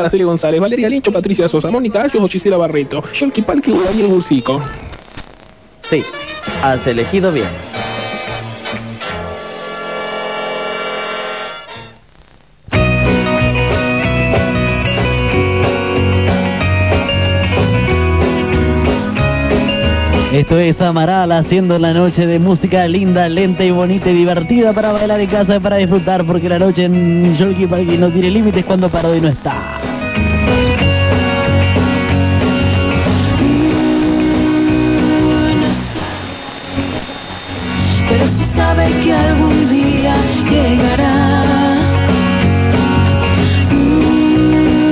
Araceli González, Valeria Lincho, Patricia Sosa, Mónica Ayos, Gisela Barreto, Yolki Palki y Daniel Bursico. Sí, has elegido bien. Esto es Amaral haciendo la noche de música linda, lenta y bonita y divertida para bailar en casa para disfrutar porque la noche en Yolki Palki no tiene límites cuando Parodi no está. Pero si sabe que algún día llegará.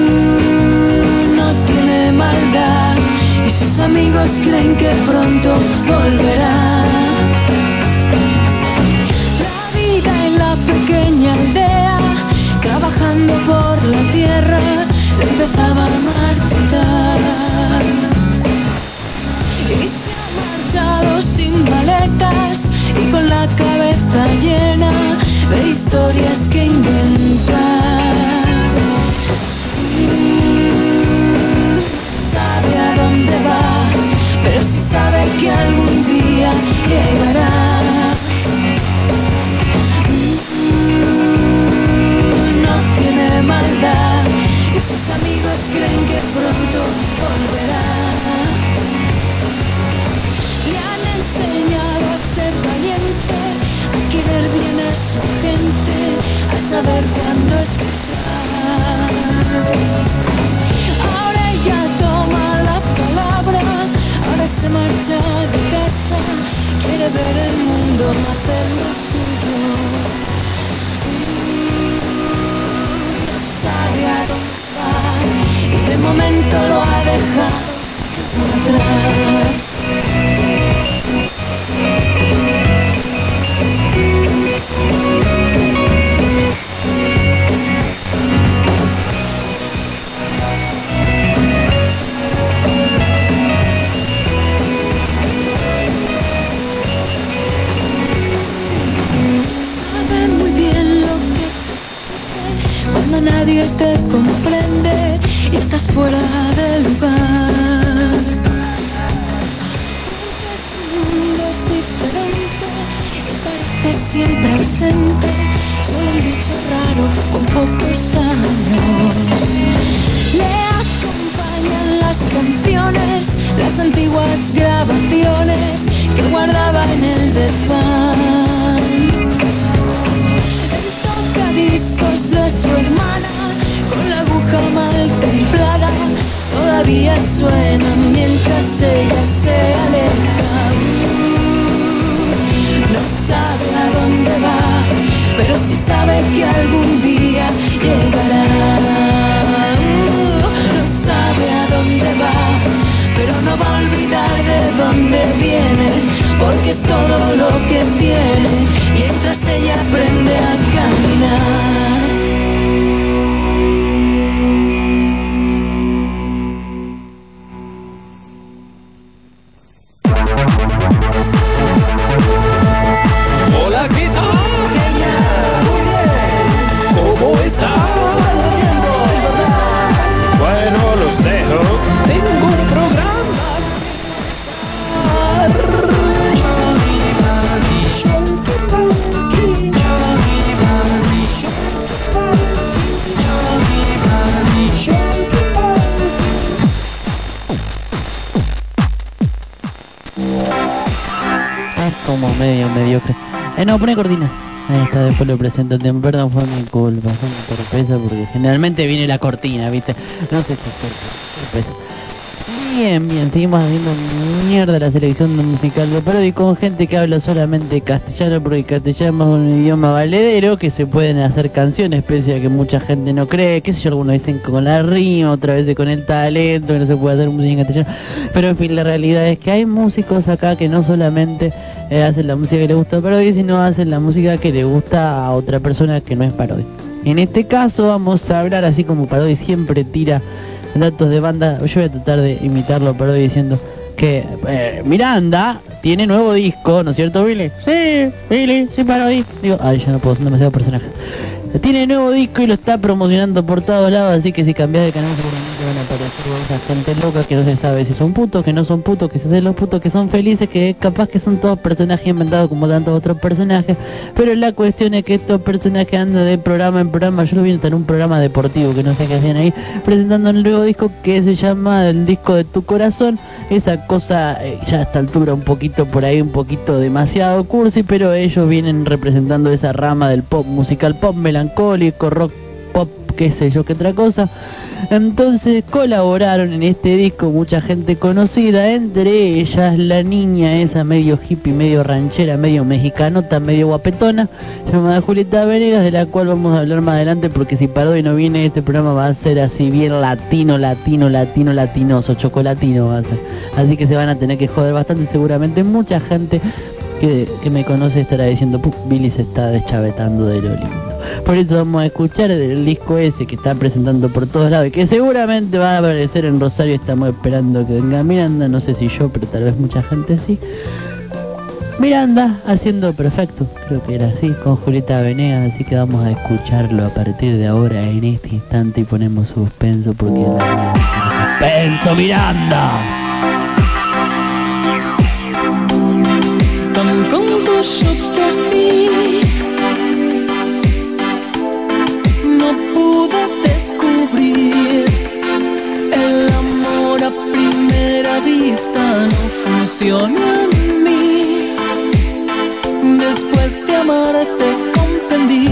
Mm, No tiene maldad y sus amigos creen que pronto volverá. La vida en la pequeña aldea, trabajando por la tierra, le empezaba a marchitar y se ha marchado sin maletas con la cabeza llena de historias que inventar. Mm, Sabe a dónde va, pero si sabe que algún día llegará. Mm, No tiene maldad y sus amigos creen que pronto volverá. Querer bien a su gente, a saber cuándo escuchar. Eh, no, pone cortina. Ahí está, después lo presento. Perdón, fue mi culpa, fue mi torpeza porque generalmente viene la cortina, ¿viste? No sé si es torpe- torpeza. Bien, bien, seguimos haciendo mierda la selección musical de Parodi con gente que habla solamente castellano porque castellano es un idioma valedero que se pueden hacer canciones pese a que mucha gente no cree, qué sé yo, algunos dicen que con la rima, otra vez con el talento, que no se puede hacer música en castellano, pero en fin, la realidad es que hay músicos acá que no solamente eh, hacen la música que le gusta a Parodi, sino hacen la música que le gusta a otra persona que no es Parodi. En este caso vamos a hablar así como Parodi siempre tira datos de banda. Yo voy a tratar de imitarlo Parodi diciendo que eh, Miranda tiene nuevo disco, ¿no es cierto, Billy? Sí, Billy, sí, Parodi. Digo, ay, ya no puedo, son demasiados personajes. Tiene nuevo disco y lo está promocionando por todos lados, así que si cambias de canal seguramente van a aparecer esa gente loca que no se sabe si son putos, que no son putos, que se hacen los putos, que son felices, que capaz que son todos personajes inventados como tantos otros personajes, pero la cuestión es que estos personajes andan de programa en programa, yo lo vi en un programa deportivo que no sé qué hacían ahí, presentando el nuevo disco que se llama El disco de tu corazón, esa cosa eh, ya a esta altura un poquito por ahí, un poquito demasiado cursi, pero ellos vienen representando esa rama del pop musical pop melancólico melancólico, rock pop, qué sé yo, qué otra cosa. Entonces colaboraron en este disco mucha gente conocida, entre ellas la niña esa medio hippie, medio ranchera, medio mexicanota, medio guapetona, llamada Julieta Venegas, de la cual vamos a hablar más adelante porque si Pardo y no viene este programa va a ser así bien latino, latino, latino, latinoso, chocolatino va a ser. Así que se van a tener que joder bastante seguramente mucha gente que, me conoce estará diciendo, Billy se está deschavetando de lo lindo. Por eso vamos a escuchar el disco ese que está presentando por todos lados y que seguramente va a aparecer en Rosario. Estamos esperando que venga Miranda, no sé si yo, pero tal vez mucha gente sí. Miranda haciendo perfecto, creo que era así, con Julieta Venegas, así que vamos a escucharlo a partir de ahora en este instante y ponemos suspenso porque suspenso Miranda. Funciona en mí. Después de amarte comprendí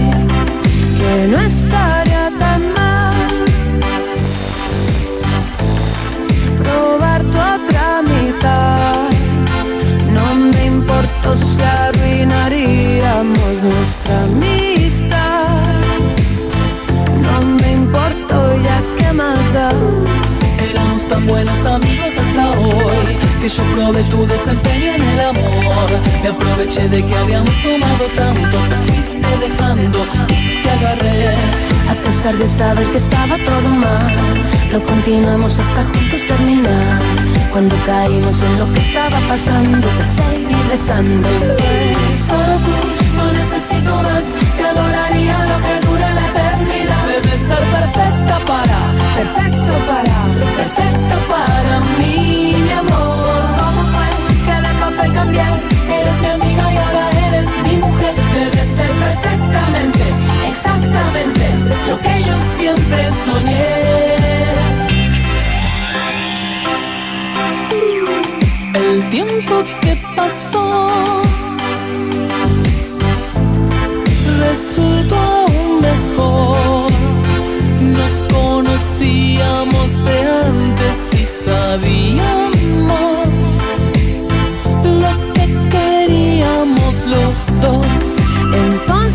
que no estaría tan mal probar tu otra mitad. No me importó si arruinaríamos nuestra amistad. No me importó ya que más da. Éramos tan buenos amigos hoy que yo probé tu desempeño en el amor. Me aproveché de que habíamos tomado tanto, te fuiste dejando y te agarré. A pesar de saber que estaba todo mal, lo continuamos hasta juntos terminar. Cuando caímos en lo que estaba pasando, te seguí besando. Tú, no necesito más, te adoraría lo que dura la eternidad. Debes ser perfecta para, perfecto para, perfecto para mí, mi amor. ¿Cómo fue que de papel cambié? Eres mi amiga y ahora eres mi mujer. Debes ser perfectamente, exactamente lo que yo siempre soñé. El tiempo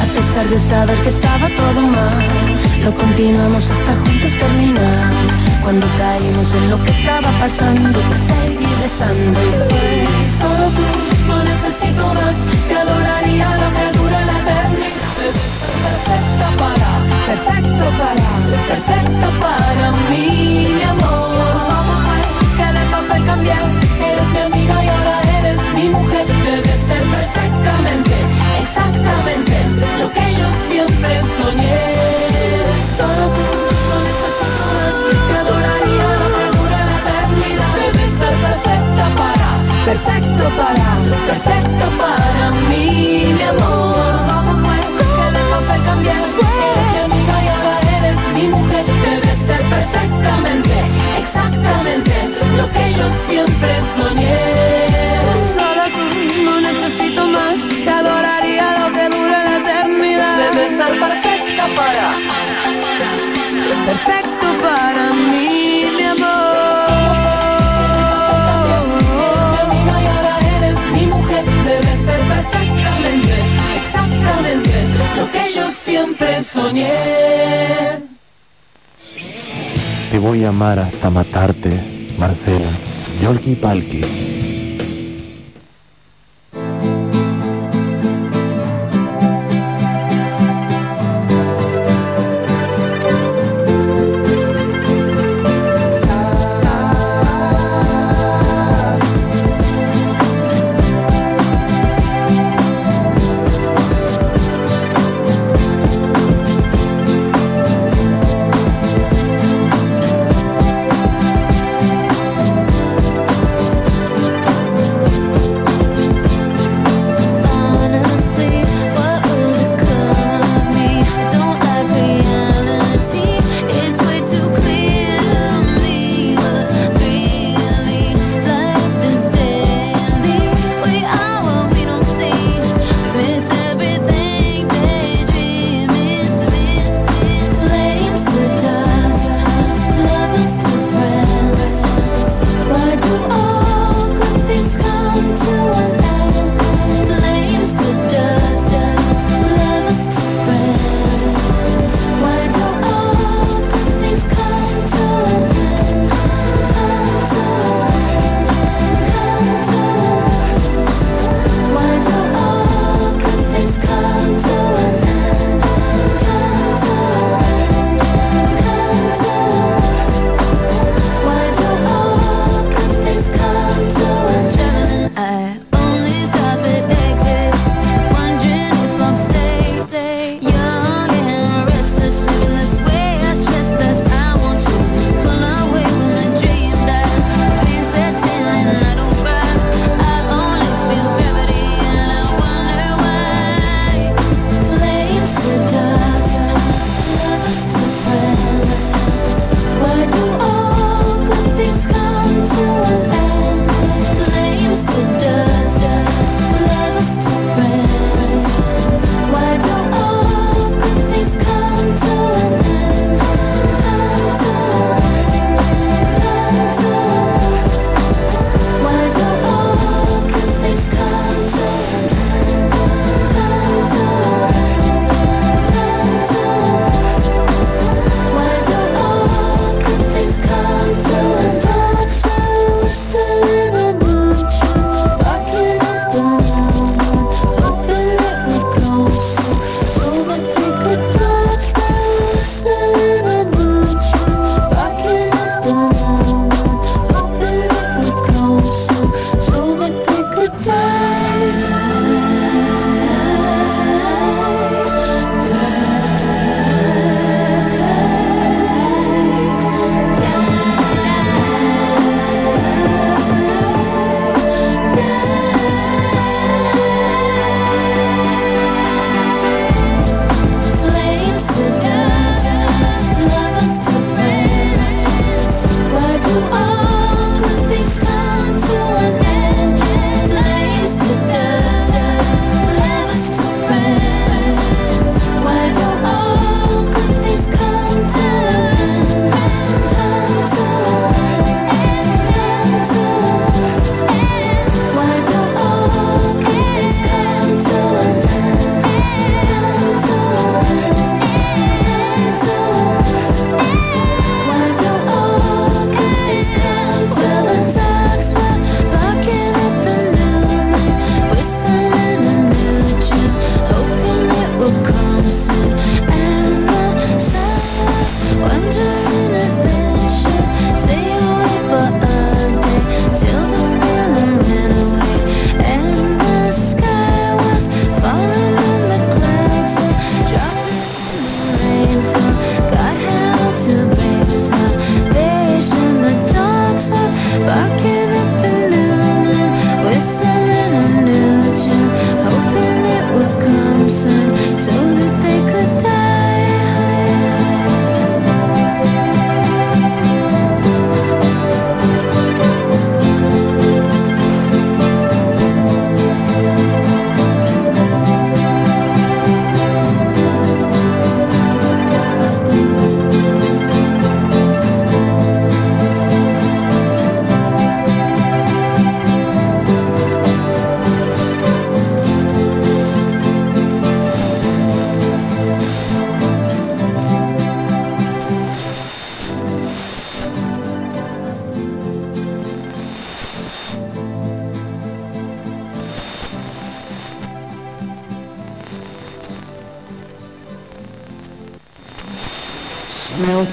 A pesar de saber que estaba todo mal, lo continuamos hasta juntos terminar. Cuando caímos en lo que estaba pasando, te seguí besando solo tú, no necesito más, te adoraría lo que Yolki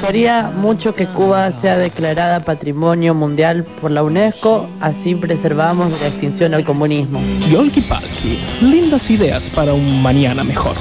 gustaría mucho que Cuba sea declarada Patrimonio Mundial por la UNESCO, así preservamos la extinción al comunismo. Yolki lindas ideas para un mañana mejor.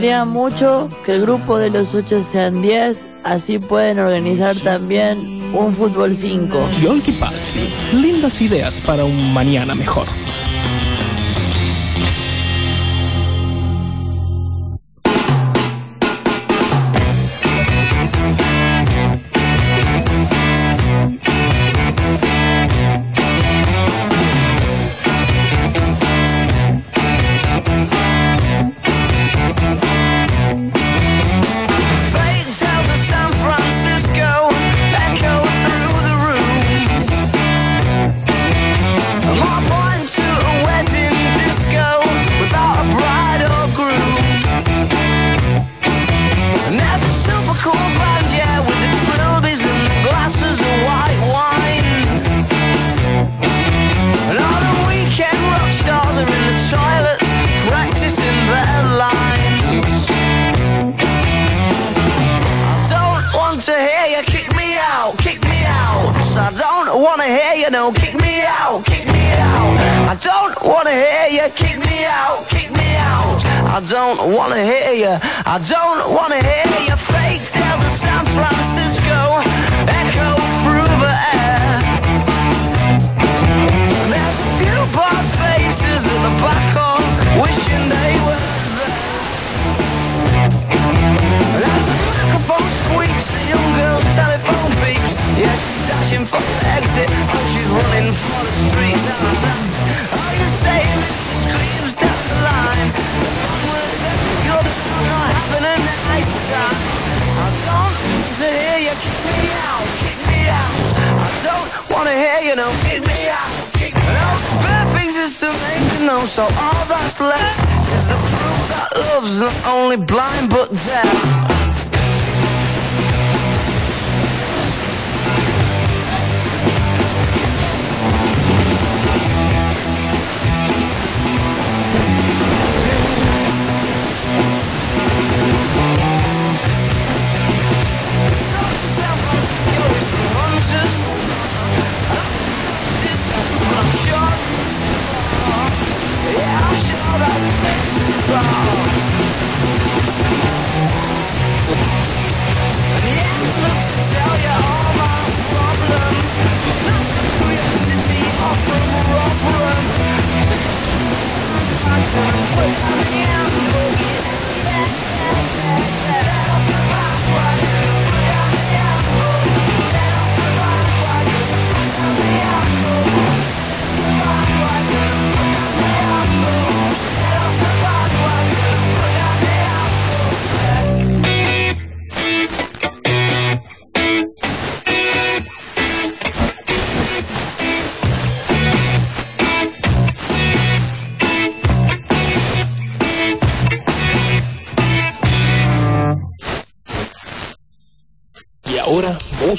Desearía mucho que el grupo de los 8 sean 10, así pueden organizar también un fútbol 5. Yolki Padre, lindas ideas para un mañana mejor. piano. Kick me out, kick me out. I don't wanna hear you. Kick me out, kick me out. I don't wanna hear you. I don't wanna hear you. Fake tales of San Francisco echo through the air. There's a few bald faces at the back wishing they were. Telephone beeps, yes, dashing for the exit. Waiting for the streets outside. All you say is screams down the line. You're not having a nice time. I don't want to hear you kick me out, kick me out. I don't want to hear you no kick me out, kick me out. Bad things is to make you know, so all that's left is the proof that love's not only blind but deaf. Y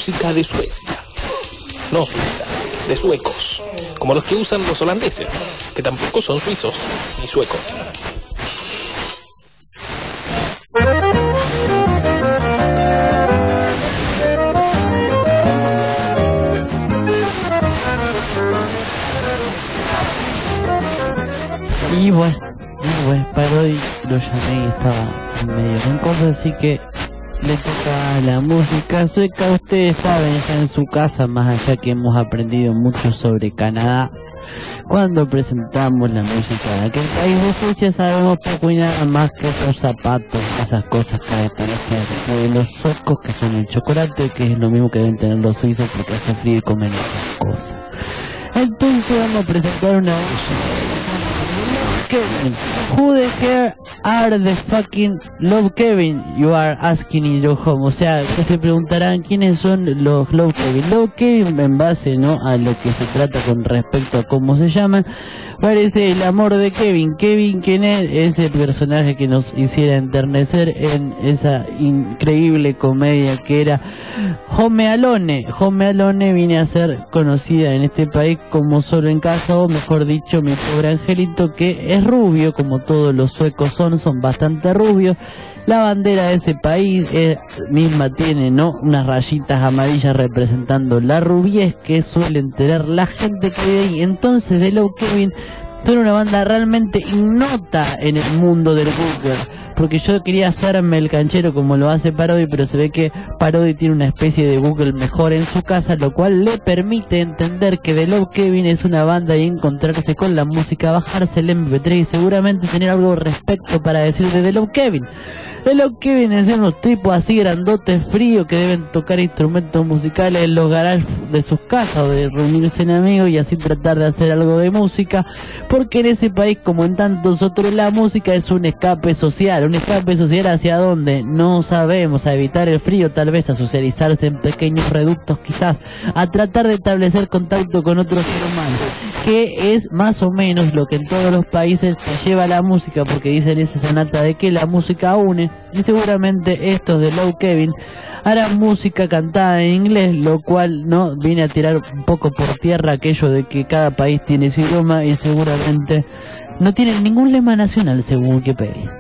música de Suecia. No suiza, de suecos. Como los que usan los holandeses, que tampoco son suizos ni suecos. Y bueno, y bueno, para hoy lo llamé y estaba medio con cosas, así que le toca la música sueca. Ustedes saben, ya en su casa, más allá que hemos aprendido mucho sobre Canadá, cuando presentamos la música de aquel país de Suecia sabemos poco y nada más que esos zapatos, esas cosas aparecen de los suecos que son el chocolate, que es lo mismo que deben tener los suizos porque hace frío y comen esas cosas. Entonces vamos a presentar una Who the hell are the fucking Love Kevin? You are asking in your home. O sea, que se preguntarán quiénes son los Love Kevin. Love Kevin en base no a lo que se trata con respecto a cómo se llaman. Parece el amor de Kevin. Kevin Kenneth es el personaje que nos hiciera enternecer en esa increíble comedia que era Home Alone. Home Alone viene a ser conocida en este país como Solo en Casa o mejor dicho mi pobre angelito que es rubio como todos los suecos son, son bastante rubios. La bandera de ese país eh, misma tiene no unas rayitas amarillas representando la rubiez que suelen tener la gente que vive ahí. Entonces de Low Kevin son una banda realmente ignota en el mundo del Google. Porque yo quería hacerme el canchero como lo hace Parody, pero se ve que Parody tiene una especie de Google mejor en su casa, lo cual le permite entender que The Love Kevin es una banda y encontrarse con la música, bajarse el MP3 y seguramente tener algo respecto para decir de The Love Kevin. The Love Kevin es unos tipos así grandotes, fríos, que deben tocar instrumentos musicales en los garages de sus casas o de reunirse en amigos y así tratar de hacer algo de música, porque en ese país, como en tantos otros, la música es un escape social, un escape social hacia dónde no sabemos, a evitar el frío, tal vez a socializarse en pequeños reductos quizás, a tratar de establecer contacto con otros seres humanos, que es más o menos lo que en todos los países lleva la música, porque dicen esa sonata de que la música une, y seguramente estos de Low Kevin harán música cantada en inglés, lo cual no viene a tirar un poco por tierra aquello de que cada país tiene su idioma y seguramente no tienen ningún lema nacional según Wikipedia.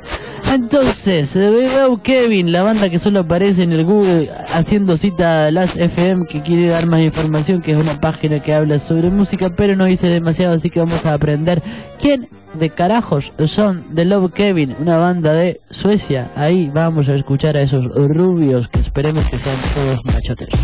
Entonces, veo Kevin, la banda que solo aparece en el Google haciendo cita a las FM que quiere dar más información, que es una página que habla sobre música, pero no dice demasiado, así que vamos a aprender quién de carajos son The Love Kevin, una banda de Suecia. Ahí vamos a escuchar a esos rubios que esperemos que sean todos machoteros.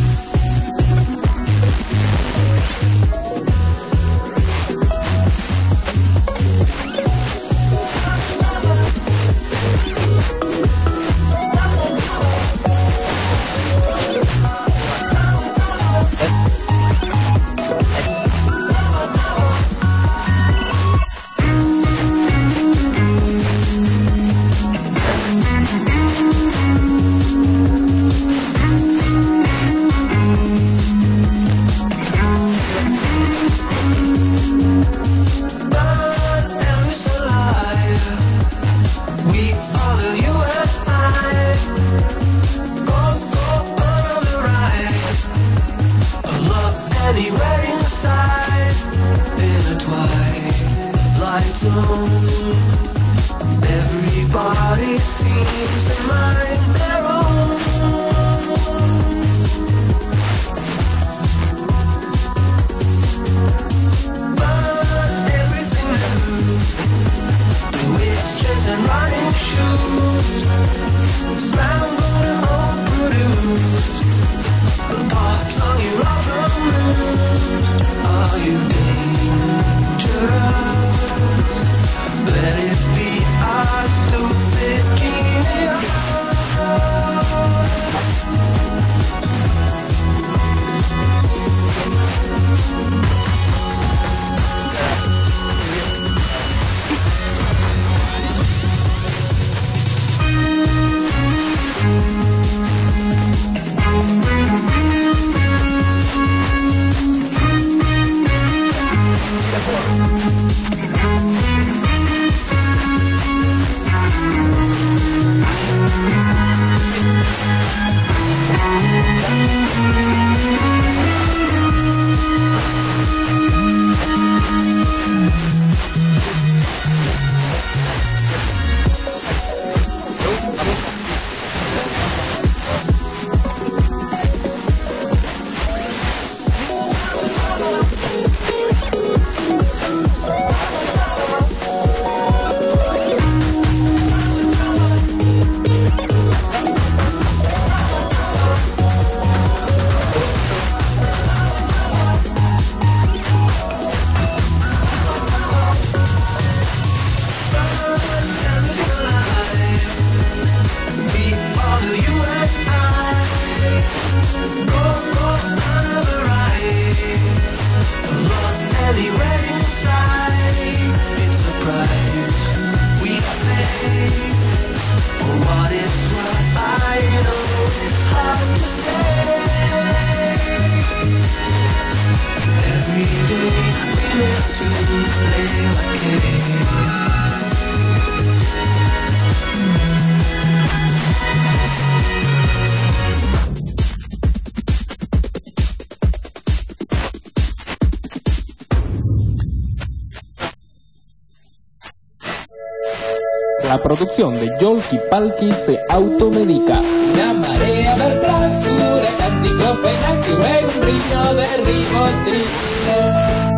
La producción de Yolki Palki se automedica. Una marea de huracán, diclofenac y un río de ribotril.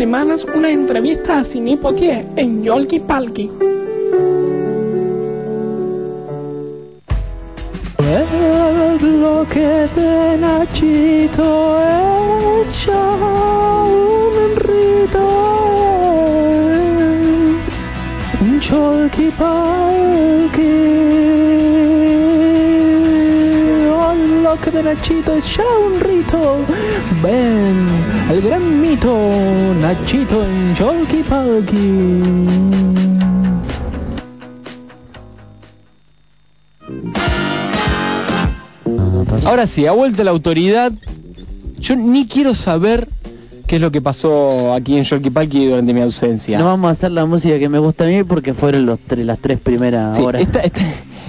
Semanas una entrevista a Sini Potier en Yolki Palki. El bloque de Nachito echa un rito en Cholki Palki. El bloque de Nachito echa un rito. Ven, el gran mito Nachito en Cholki Palki. Ahora sí, ha vuelto la autoridad. Yo ni quiero saber qué es lo que pasó aquí en Yolkipalki durante mi ausencia. No vamos a hacer la música que me gusta a mí porque fueron los tres, las tres primeras Sí, horas. está, está-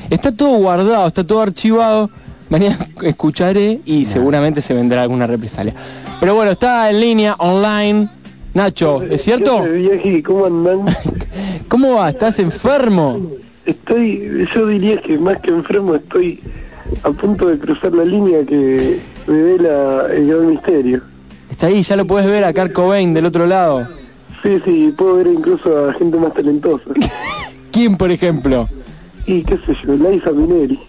está todo guardado, está todo archivado. Mañana escucharé y seguramente se vendrá alguna represalia. Pero bueno, está en línea, online. Nacho, ¿es cierto? ¿Cómo andan? ¿Cómo va? ¿Estás enfermo? Estoy, yo diría que más que enfermo estoy a punto de cruzar la línea que me dé la, el gran misterio. Está ahí, ya lo puedes ver a Kurt Cobain del otro lado. Sí, sí, puedo ver incluso a gente más talentosa. ¿Quién, por ejemplo? Y qué sé yo, Liza Minelli.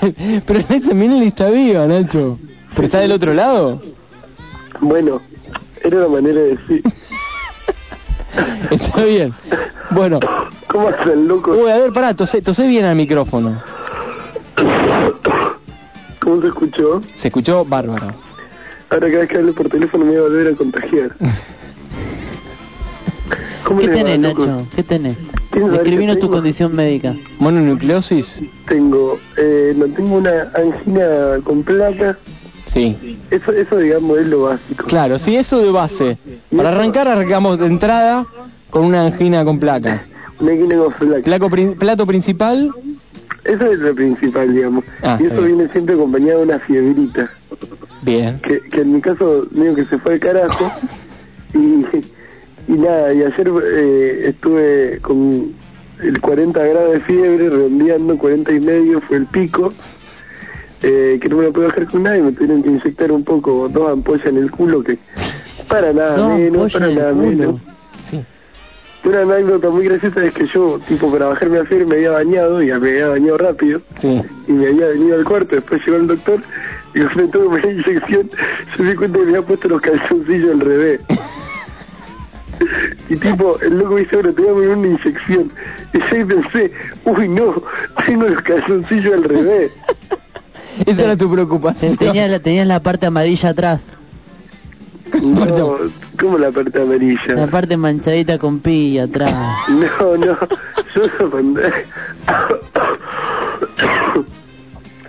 Pero Liza Minnelli está viva, Nacho. ¿Pero está del otro lado? Bueno, era una manera de decir. Está bien. Bueno. ¿Cómo hacen, loco? Uy, a ver, pará, tosé, tosé bien al micrófono. ¿Cómo se escuchó? Se escuchó bárbaro. Ahora cada vez que hablo por teléfono me voy a volver a contagiar. ¿Cómo ¿Qué va, tenés, locos? Nacho? ¿Qué tenés? ¿Quieren saber Escribinos qué tu condición médica. ¿Mononucleosis? Tengo, eh, no tengo una angina con placa. Sí. Eso, eso digamos es lo básico. Claro, sí, eso de base. Para arrancar, arrancamos de entrada con una angina con placas. Una angina con placa. Placo prin- plato principal, Eso es lo principal, digamos. Ah, y eso bien. viene siempre acompañado de una fiebrita. bien. Que, que en mi caso, medio que se fue al carajo. y, y nada, y ayer eh, estuve con el 40 grados de fiebre, redondeando, 40 y medio fue el pico. Eh, que no me lo puedo bajar con nadie, me tuvieron que inyectar un poco, dos ampollas en el culo que para nada Dos menos, para nada menos. Sí. Una anécdota muy graciosa es que yo, tipo, para bajarme a fiebre me había bañado y me había bañado rápido Sí. y me había venido al cuarto, después llegó el doctor y me tuvo una inyección, yo me di cuenta que me había puesto los calzoncillos al revés. Y tipo, el loco me dice, ahora te voy a poner una inyección. Y yo pensé, uy no, tengo los calzoncillos al revés. Esa era tu preocupación. Tenías la, tenías la parte amarilla atrás. No, ¿cómo la parte La amarilla? parte manchadita con pi atrás. No, no, yo no mandé.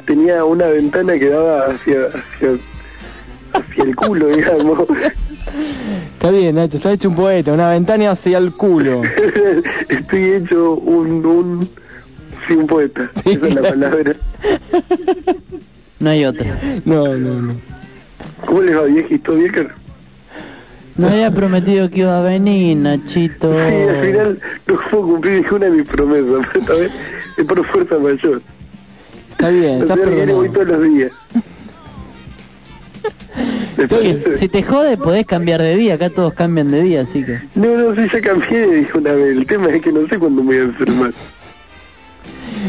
Tenía una ventana que daba hacia, hacia, hacia el culo, digamos. Está bien, Nacho, está hecho un poeta. Una ventana hacia el culo. Estoy hecho un, un, sí, un poeta, Sí. esa es la palabra. No hay otra. No, no, no. ¿Cómo les va, viejito, vieja? No había prometido que iba a venir, Nachito. Sí, al final no puedo cumplir ninguna de mis promesas, pero esta vez es por fuerza mayor. Está bien, está viene voy perdonado. todos los días. Si te jode, podés cambiar de día. Acá todos cambian de día, así que... No, no, sí, ya cambié, dije una vez. El tema es que no sé cuándo me voy a enfermar.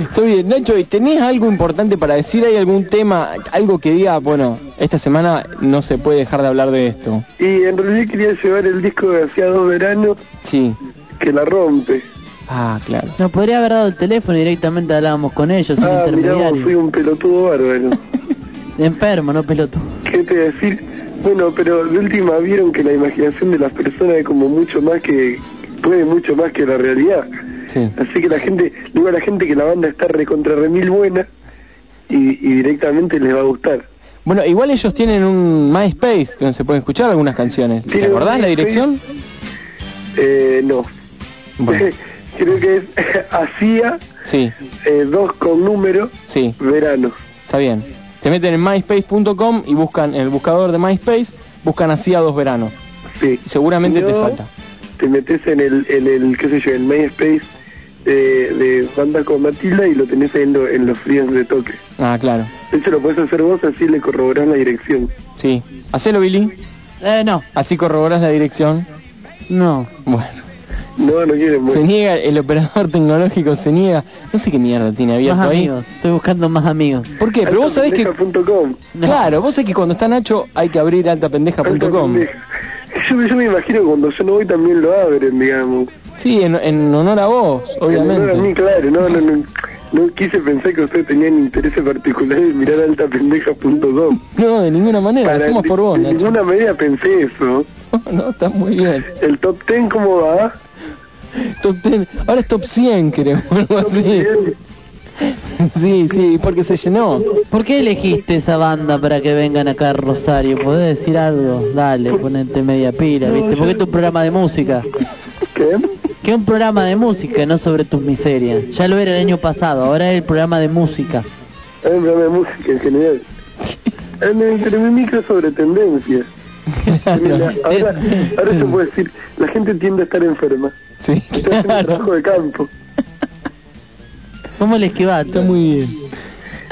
Está bien, Nacho, ¿y tenés algo importante para decir? ¿Hay algún tema, algo que diga, bueno, esta semana no se puede dejar de hablar de esto? Y en realidad quería llevar el disco de hacía dos veranos Sí. que la rompe. Ah, claro. Nos podría haber dado el teléfono y directamente hablábamos con ellos, sin Ah, mirá, vos, fui un pelotudo bárbaro. Enfermo, no pelotudo. ¿Qué te decir? Bueno, pero de última vieron que la imaginación de las personas es como mucho más que... puede mucho más que la realidad. Sí. Así que la gente, digo a la gente que la banda está recontra remil buena y, y directamente les va a gustar. Bueno, igual ellos tienen un MySpace donde se pueden escuchar algunas canciones. ¿Te ¿Tienen un acordás la dirección? Eh, no. Bueno, Creo que es hacía sí, eh, dos con número sí, verano. está bien. Te meten en myspace.com y buscan en el buscador de MySpace, buscan así a dos veranos. Sí. Seguramente te salta. Te metes en el, en el, qué sé yo, el MySpace de, de banda con Matilda y lo tenés ahí en, lo- en los fríos de toque. Ah, claro. Eso lo puedes hacer vos, así le corroborás la dirección. Sí. Hacelo, Billy. Eh, no. Así corroboras la dirección. No. Bueno. No, no quieren Se morir. niega, el operador tecnológico se niega. No sé qué mierda tiene abierto Más ahí. amigos. Estoy buscando más amigos. ¿Por qué? Pero vos sabés que... No. Claro, vos sabés que cuando está Nacho hay que abrir altapendeja.com. Altapendeja. Yo, yo me imagino que cuando yo no voy también lo abren, digamos. Sí, en, en honor a vos, En honor a mí, obviamente. claro, no, no, no. No quise pensar que ustedes tenían intereses particulares en mirar altapendeja.com. No, de ninguna manera, lo hacemos por vos, de ninguna medida pensé eso. No, no, está muy bien. El top 10, ¿cómo va? Top 10, ahora es top 100 creo, algo Top así. 10. Sí, sí, porque se llenó. ¿Por qué elegiste esa banda para que vengan acá a Rosario? ¿Podés decir algo? Dale, ponete media pila, ¿viste? Porque es un programa de música. ¿Qué? Que es un programa de música, no sobre tus miserias. Ya lo era el año pasado, ahora es el programa de música. Es un programa de música en general. En el Telemicro sobre tendencias. Mira, ahora, ahora se puede decir, la gente tiende a estar enferma. Sí, Está haciendo claro. trabajo de campo. ¿Cómo le esquivaste? Está muy bien.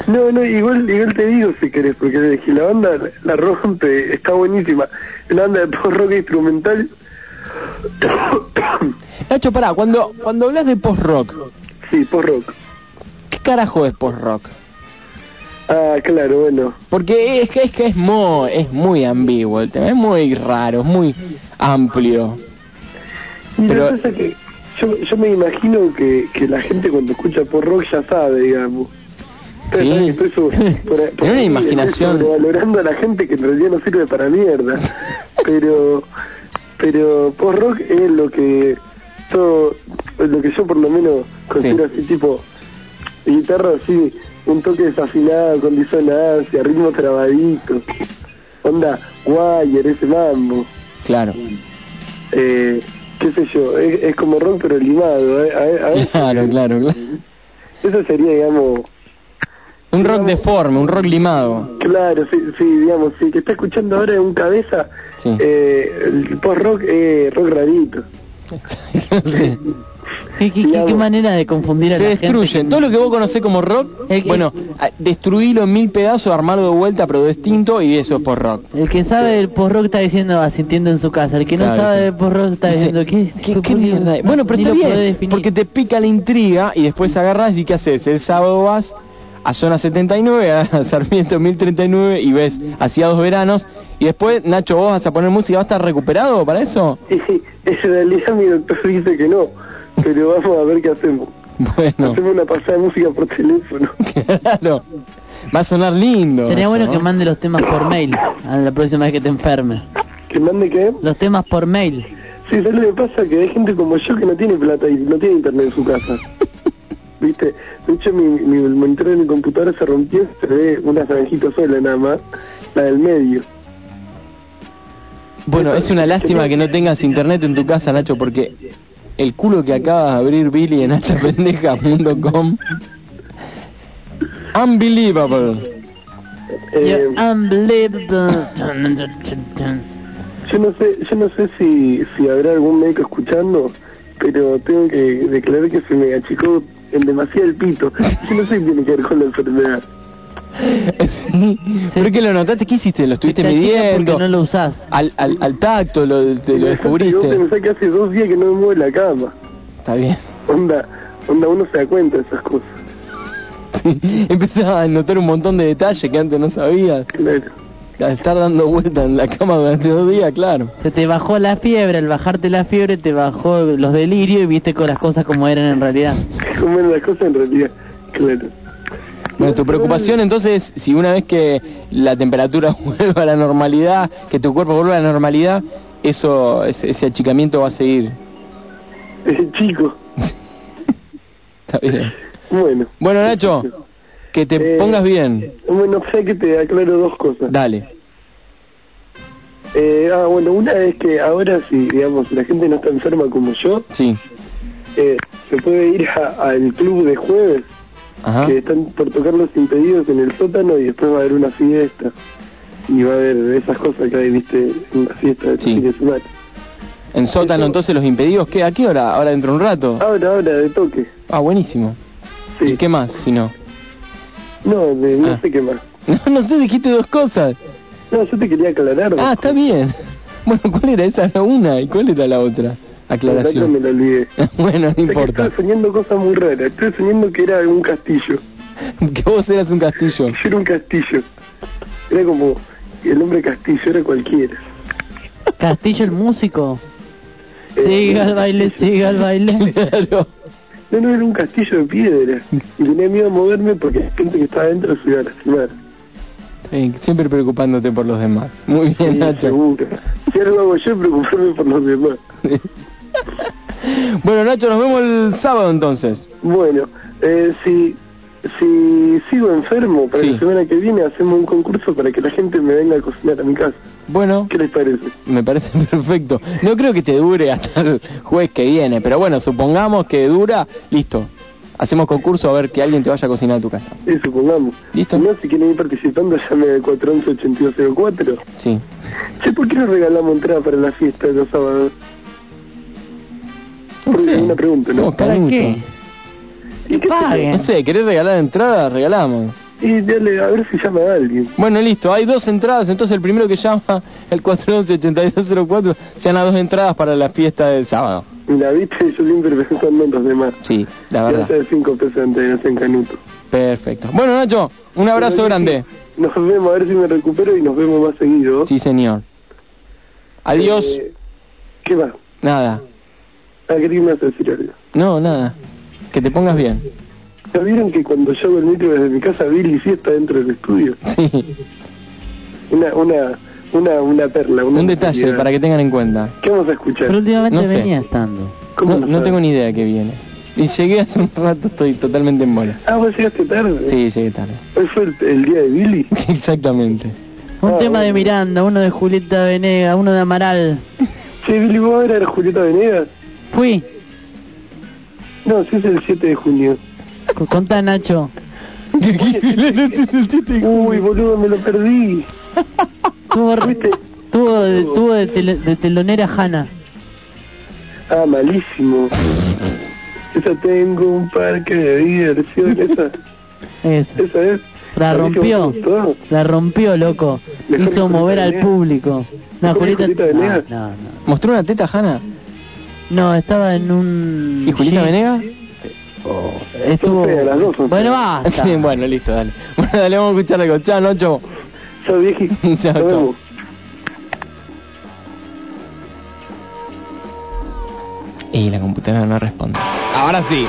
No, no, igual, igual te digo si querés, porque si la banda la rompe, está buenísima. La banda de post rock instrumental, Nacho, pará, cuando, cuando hablas de post-rock, sí, post rock. ¿qué carajo es post-rock? Ah, claro, bueno. Porque es que es, que es, muy, es muy ambiguo el tema, es muy raro, es muy amplio. Pero- yo, yo me imagino que, que la gente cuando escucha post rock ya sabe, digamos. Sí. estoy por- por Tiene una imaginación. estoy valorando a la gente que en realidad no sirve para mierda. pero pero post rock es lo que todo lo que yo por lo menos considero así tipo guitarra así un toque desafinado con disonancia ritmo trabadito onda wire ese mambo Claro, eh, qué sé yo es, es como rock pero limado eh, a- a veces- claro, claro, claro. eso sería digamos Un rock deforme, un rock limado. Claro, sí, sí, digamos, sí, que está escuchando ahora en un cabeza, Sí. eh, el post-rock es rock rarito. Sí. ¿Qué, qué, qué- qué manera de confundir a Te la gente? destruyen. Todo lo que vos conocés como rock, El que- bueno, destruílo en mil pedazos, armarlo de vuelta, pero distinto, y eso es por rock. El que sabe del post-rock está diciendo asintiendo en su casa. El que no sabe sí. del post-rock está Dice, diciendo ¿qué, ¿Qué, qué mierda? Bueno, pero está bien, porque te pica la intriga y después agarras y ¿qué haces? El sábado vas a zona 79, a Sarmiento 1039 y ves hacia dos veranos y después, Nacho, vos vas a poner música, ¿vas a estar recuperado para eso? Y en realidad mi doctor dice que no, pero vamos a ver qué hacemos. Bueno, Hacemos una pasada de música por teléfono. claro, va a sonar lindo. Sería eso, bueno ¿no? que mande los temas por mail a la próxima vez que te enfermes. ¿Que mande qué? Los temas por mail. Sí, ¿sabes lo que pasa? Que hay gente como yo que no tiene plata y no tiene internet en su casa. ¿Viste? De hecho, mi, mi el monitor de mi computadora se rompió y se ve una franjita sola nada más, la del medio. Bueno, es una lástima que no tengas internet en tu casa, Nacho, porque el culo que acabas de abrir Billy en Unbelievable. Eh, You're unbelievable. Dun, dun. Yo no sé, yo no sé si, si habrá algún médico escuchando, pero tengo que declarar que se me achicó en demasiado el pito. Yo no sé qué tiene que ver con la enfermedad. Sí. ¿Por qué lo notaste? ¿Qué hiciste? ¿Lo estuviste Te achica midiendo? porque no lo usás. Al, al, al tacto lo, te lo descubriste. pensás que hace dos días que no me muevo de la cama. Está bien. Onda, onda uno se da cuenta de esas cosas. Empezás a notar un montón de detalles que antes no sabías. Claro. Estar dando vueltas en la cama durante dos días, claro. Se te bajó la fiebre, al bajarte la fiebre te bajó los delirios y viste con las cosas como eran en realidad. Cómo eran las cosas en realidad. Claro. Bueno, tu preocupación entonces, si una vez que la temperatura vuelva a la normalidad, que tu cuerpo vuelva a la normalidad, eso, ese, ese achicamiento va a seguir. Eh, chico. Está bien. Bueno. Bueno, Nacho, que te Eh, pongas bien. Bueno, sé que te aclaro dos cosas. Dale. Eh, ah, bueno, una es que ahora si, digamos, la gente no está enferma como yo, Sí. eh, se puede ir a- al club de jueves, Ajá. que están por tocar los impedidos en el sótano y después va a haber una fiesta. Y va a haber esas cosas que hay, viste, en la fiesta de Sí. semana. En sótano entonces los impedidos, ¿qué? ¿A qué hora? ¿Ahora dentro de un rato? Ahora, ahora, de toque. Ah, buenísimo. Sí. ¿Y qué más, si no? No, de, no Ah. sé qué más. No, no sé, dijiste dos cosas. No, yo te quería aclarar. Ah, está bien. Bueno, ¿cuál era esa? Era una. ¿Y cuál era la otra? La que me Aclaración. la olvidé. bueno, no importa. Estuve soñando cosas muy raras. Estuve soñando que era un castillo. Que vos eras un castillo. Yo era un castillo. Era como el hombre castillo, era cualquiera. Castillo el músico. Eh, Siga el baile, siga el baile. Claro. No, no, era un castillo de piedra. Y tenía miedo a moverme porque la gente que estaba adentro se iba a lastimar. Sí, siempre preocupándote por los demás. Muy bien, Sí, Nacho. seguro. Si algo hago yo, preocuparme por los demás. Bueno, Nacho, nos vemos el sábado entonces. Bueno, eh, si, si sigo enfermo, para la semana que viene hacemos un concurso para que la gente me venga a cocinar a mi casa. Bueno, ¿Qué les parece? me parece perfecto. No creo que te dure hasta el jueves que viene, pero bueno, supongamos que dura, listo. Hacemos concurso a ver que alguien te vaya a cocinar a tu casa. Sí, supongamos. ¿Listo? Si no, si quieren ir participando, llame al 411-8204. Sí. Che, ¿por qué no regalamos entrada para la fiesta de los sábados? No Porque sé. es una pregunta, ¿no? ¿Para qué? ¿Y qué paguen. No sé, ¿querés regalar entrada? Regalamos. Y dale, a ver si llama a alguien. Bueno, listo, hay dos entradas, entonces el primero que llama, el 411-8204, sean las dos entradas para la fiesta del sábado. Y la viste, yo siempre pensando en los demás. Sí, la verdad. sea cinco pesos antes de en Canuto. Perfecto. Bueno, Nacho, un abrazo Bueno, grande. Nos vemos, a ver si me recupero y nos vemos más seguido. Sí, señor. Adiós. Eh, ¿Qué va? Nada. Quería que me vas a decir algo. No, nada. Que te pongas bien. ¿Ya vieron que cuando yo hago el micro desde mi casa, Billy sí está dentro del estudio? Sí. Una, una, una, una perla. Una Un detalle para que tengan en cuenta. ¿Qué vamos a escuchar? Pero últimamente No sé. venía estando. ¿Cómo No, tengo ni idea que viene. Y llegué hace un rato, estoy totalmente en bola. Ah, vos llegaste tarde. Sí, llegué tarde. Hoy fue el, el día de Billy. Exactamente. Un Ah, tema de. Miranda, uno de Julieta Venega, uno de Amaral. Che, Billy, ¿vos eras Julieta Venegas? Fui. No, sí es el 7 de junio. Contá, Nacho. Uy, boludo, me lo perdí. Tuvo, tuvo, de, tuvo de, tele- de telonera Hanna. Ah, malísimo. Esa tengo un parque de diversión, esa, Esa. esa es. La rompió. La rompió, loco. Mejor Hizo mover al público. No, ¿Mejor que Julieta... No, no, ¿Mostró una teta, Hanna? no. No, estaba en un... ¿Y Julieta jeep. Son feas, las dos son Bueno, basta. bueno, listo, dale. Bueno, dale, vamos a escuchar algo. Chao, Nacho. Chao, vieji. Chao. Y la computadora no responde. Ahora sí.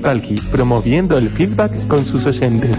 Palki, promoviendo el feedback con sus oyentes.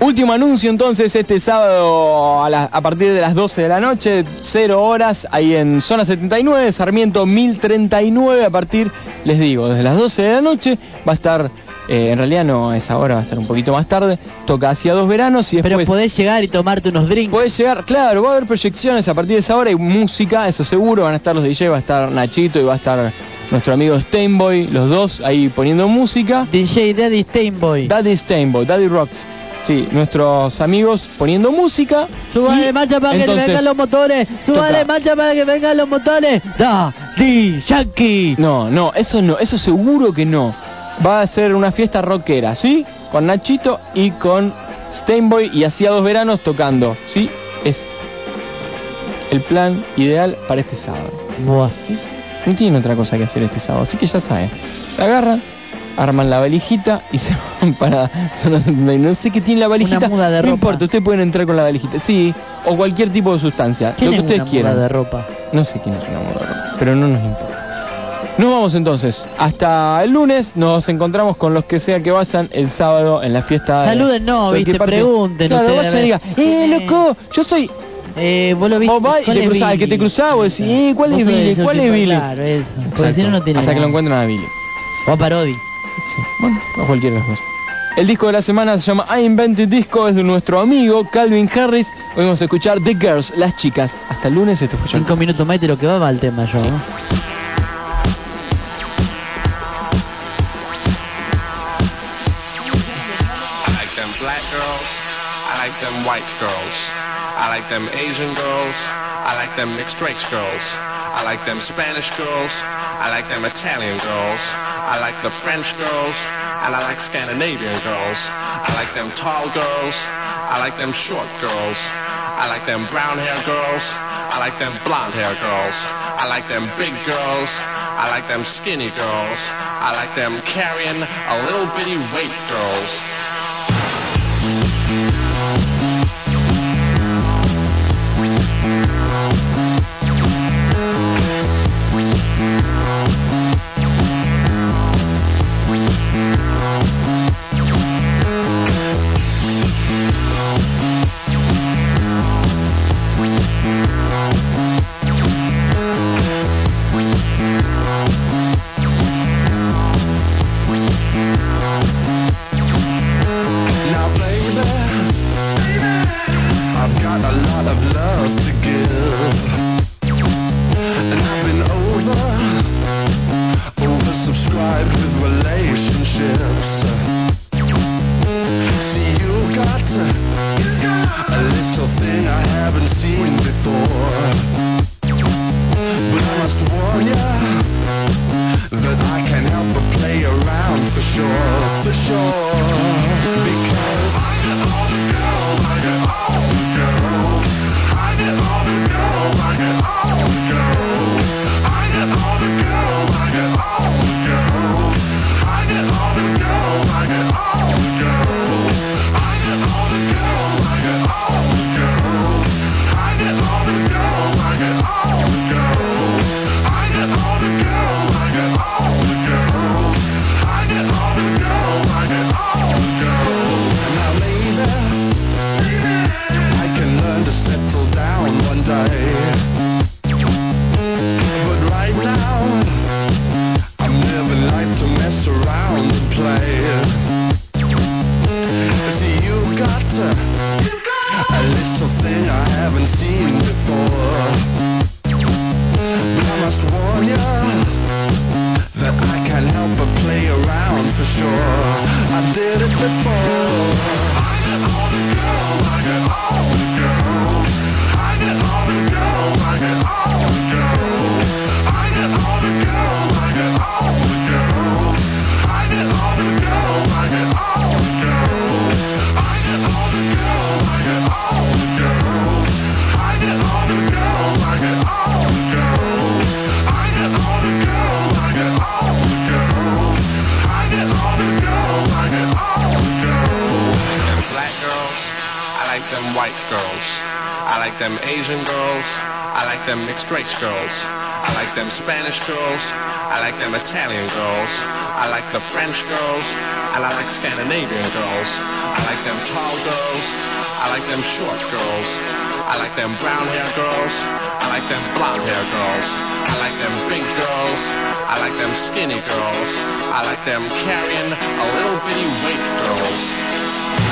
Último anuncio entonces este sábado a, la- a partir de las 12 de la noche, 0 horas, ahí en zona 79, Sarmiento 1039, a partir, les digo, desde las 12 de la noche va a estar, eh, en realidad no a esa hora, va a estar un poquito más tarde, toca hacia dos veranos y después... Pero podés llegar y tomarte unos drinks. Podés llegar, claro, va a haber proyecciones a partir de esa hora y música, eso seguro, van a estar los DJ, va a estar Nachito y va a estar nuestro amigo Steinboy, los dos ahí poniendo música. DJ Daddy Steinboy. Daddy Steinboy, Daddy Rocks. Sí, nuestros amigos poniendo música. Suba y de marcha para que vengan los motores. Suba toca. de marcha para que vengan los motores. Daddy Yankee. No, no, eso no, eso seguro que no. Va a ser una fiesta rockera, ¿sí? Con Nachito y con Steinboy y hacía dos veranos tocando, ¿sí? Es el plan ideal para este sábado. Buah. No tienen otra cosa que hacer este sábado, así que ya saben. La agarran, arman la valijita y se van para zona 79. No sé qué tiene la valijita. muda de no ropa. importa, ustedes pueden entrar con la valijita. Sí, o cualquier tipo de sustancia. ¿Quién lo que es ustedes una muda quieran. de ropa? No sé quién es una muda de ropa, pero no nos importa. Nos vamos entonces. Hasta el lunes nos encontramos con los que sea que vayan el sábado en la fiesta. de- Saluden, no, viste, pregunten Claro, a ver. digan, ¡eh, loco! Yo soy. Eh, vos lo viste. Vos vas y ¿cuál te cruzás, el que te cruzaba, vos decís, eh, ¿cuál Vos es Billy? ¿Cuál es Billy? Claro, eso. Porque si no, no tiene Hasta que lo nada. encuentren a Billy. O a Parodi. Sí, bueno, o cualquiera de los dos. El disco de la semana se llama I Invented Disco, es de nuestro amigo Calvin Harris. Hoy vamos a escuchar The Girls, las chicas. Hasta el lunes, esto fue. Cinco minutos más y te lo que va va el tema yo. ¿no? White girls. I like them Asian girls. I like them mixed race girls. I like them Spanish girls. I like them Italian girls. I like the French girls. And I like Scandinavian girls. I like them tall girls. I like them short girls. I like them brown hair girls. I like them blonde hair girls. I like them big girls. I like them skinny girls. I like them carrying a little bitty weight girls. down. Them mixed race girls. I like them Spanish girls. I like them Italian girls. I like the French girls. And I like Scandinavian girls. I like them tall girls. I like them short girls. I like them brown hair girls. I like them blonde hair girls. I like them big girls. I like them skinny girls. I like them carrying a little bitty weight girls.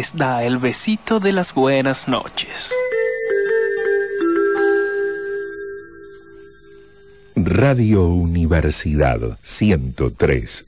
Les da el besito de las buenas noches. Radio Universidad 103